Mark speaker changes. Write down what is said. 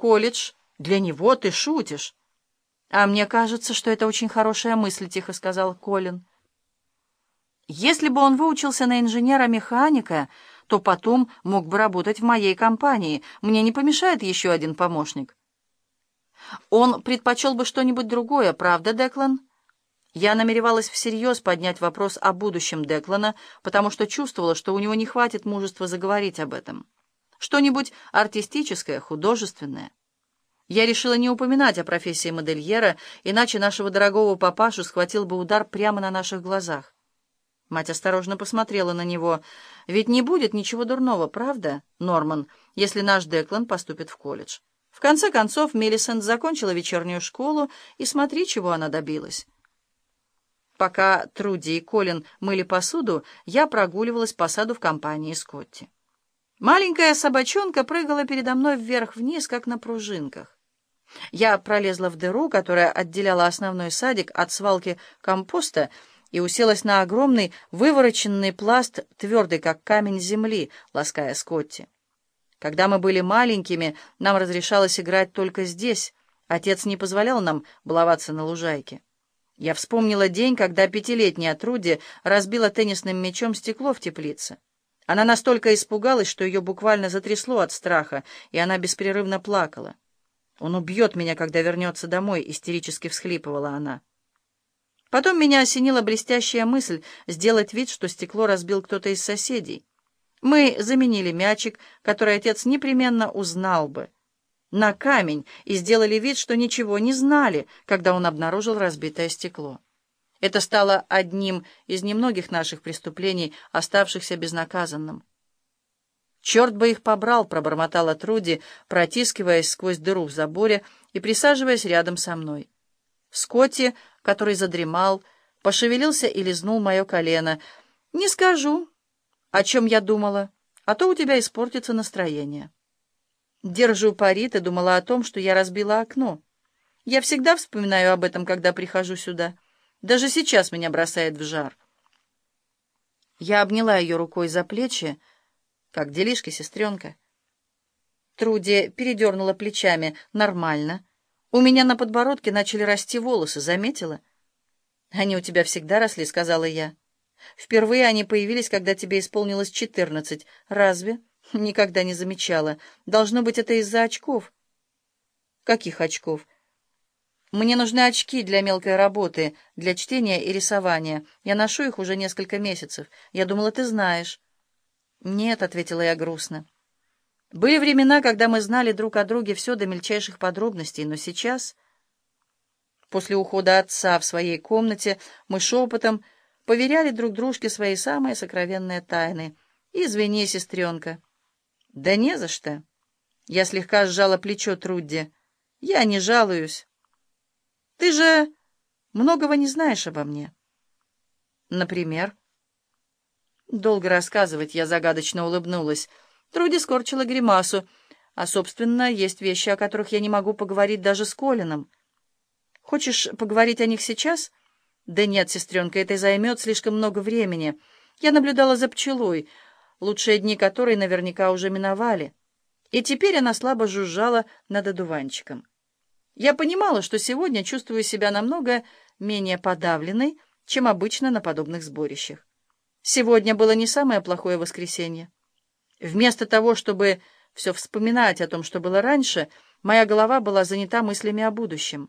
Speaker 1: колледж. Для него ты шутишь». «А мне кажется, что это очень хорошая мысль», — тихо сказал Колин. «Если бы он выучился на инженера-механика, то потом мог бы работать в моей компании. Мне не помешает еще один помощник». «Он предпочел бы что-нибудь другое, правда, Деклан?» Я намеревалась всерьез поднять вопрос о будущем Деклана, потому что чувствовала, что у него не хватит мужества заговорить об этом. Что-нибудь артистическое, художественное. Я решила не упоминать о профессии модельера, иначе нашего дорогого папашу схватил бы удар прямо на наших глазах. Мать осторожно посмотрела на него. «Ведь не будет ничего дурного, правда, Норман, если наш Деклан поступит в колледж?» В конце концов, Мелисент закончила вечернюю школу, и смотри, чего она добилась. Пока Труди и Колин мыли посуду, я прогуливалась по саду в компании Скотти. Маленькая собачонка прыгала передо мной вверх-вниз, как на пружинках. Я пролезла в дыру, которая отделяла основной садик от свалки компоста, и уселась на огромный вывороченный пласт, твердый, как камень земли, лаская Скотти. Когда мы были маленькими, нам разрешалось играть только здесь. Отец не позволял нам баловаться на лужайке. Я вспомнила день, когда пятилетняя Труди разбила теннисным мячом стекло в теплице. Она настолько испугалась, что ее буквально затрясло от страха, и она беспрерывно плакала. «Он убьет меня, когда вернется домой», — истерически всхлипывала она. Потом меня осенила блестящая мысль сделать вид, что стекло разбил кто-то из соседей. Мы заменили мячик, который отец непременно узнал бы, на камень и сделали вид, что ничего не знали, когда он обнаружил разбитое стекло. Это стало одним из немногих наших преступлений, оставшихся безнаказанным. «Черт бы их побрал!» — пробормотала Труди, протискиваясь сквозь дыру в заборе и присаживаясь рядом со мной. Скотти, который задремал, пошевелился и лизнул мое колено. «Не скажу, о чем я думала, а то у тебя испортится настроение». «Держу пари, ты думала о том, что я разбила окно. Я всегда вспоминаю об этом, когда прихожу сюда. Даже сейчас меня бросает в жар». Я обняла ее рукой за плечи, «Как делишки, сестренка?» Труди передернула плечами. «Нормально. У меня на подбородке начали расти волосы, заметила?» «Они у тебя всегда росли», — сказала я. «Впервые они появились, когда тебе исполнилось четырнадцать. Разве?» «Никогда не замечала. Должно быть, это из-за очков». «Каких очков?» «Мне нужны очки для мелкой работы, для чтения и рисования. Я ношу их уже несколько месяцев. Я думала, ты знаешь». «Нет», — ответила я грустно. «Были времена, когда мы знали друг о друге все до мельчайших подробностей, но сейчас...» После ухода отца в своей комнате мы шепотом поверяли друг дружке свои самые сокровенные тайны. «Извини, сестренка». «Да не за что». Я слегка сжала плечо Трудди. «Я не жалуюсь». «Ты же многого не знаешь обо мне». «Например?» Долго рассказывать я загадочно улыбнулась. Труди скорчила гримасу. А, собственно, есть вещи, о которых я не могу поговорить даже с Колином. Хочешь поговорить о них сейчас? Да нет, сестренка, это займет слишком много времени. Я наблюдала за пчелой, лучшие дни которой наверняка уже миновали. И теперь она слабо жужжала над одуванчиком. Я понимала, что сегодня чувствую себя намного менее подавленной, чем обычно на подобных сборищах. Сегодня было не самое плохое воскресенье. Вместо того, чтобы все вспоминать о том, что было раньше, моя голова была занята мыслями о будущем.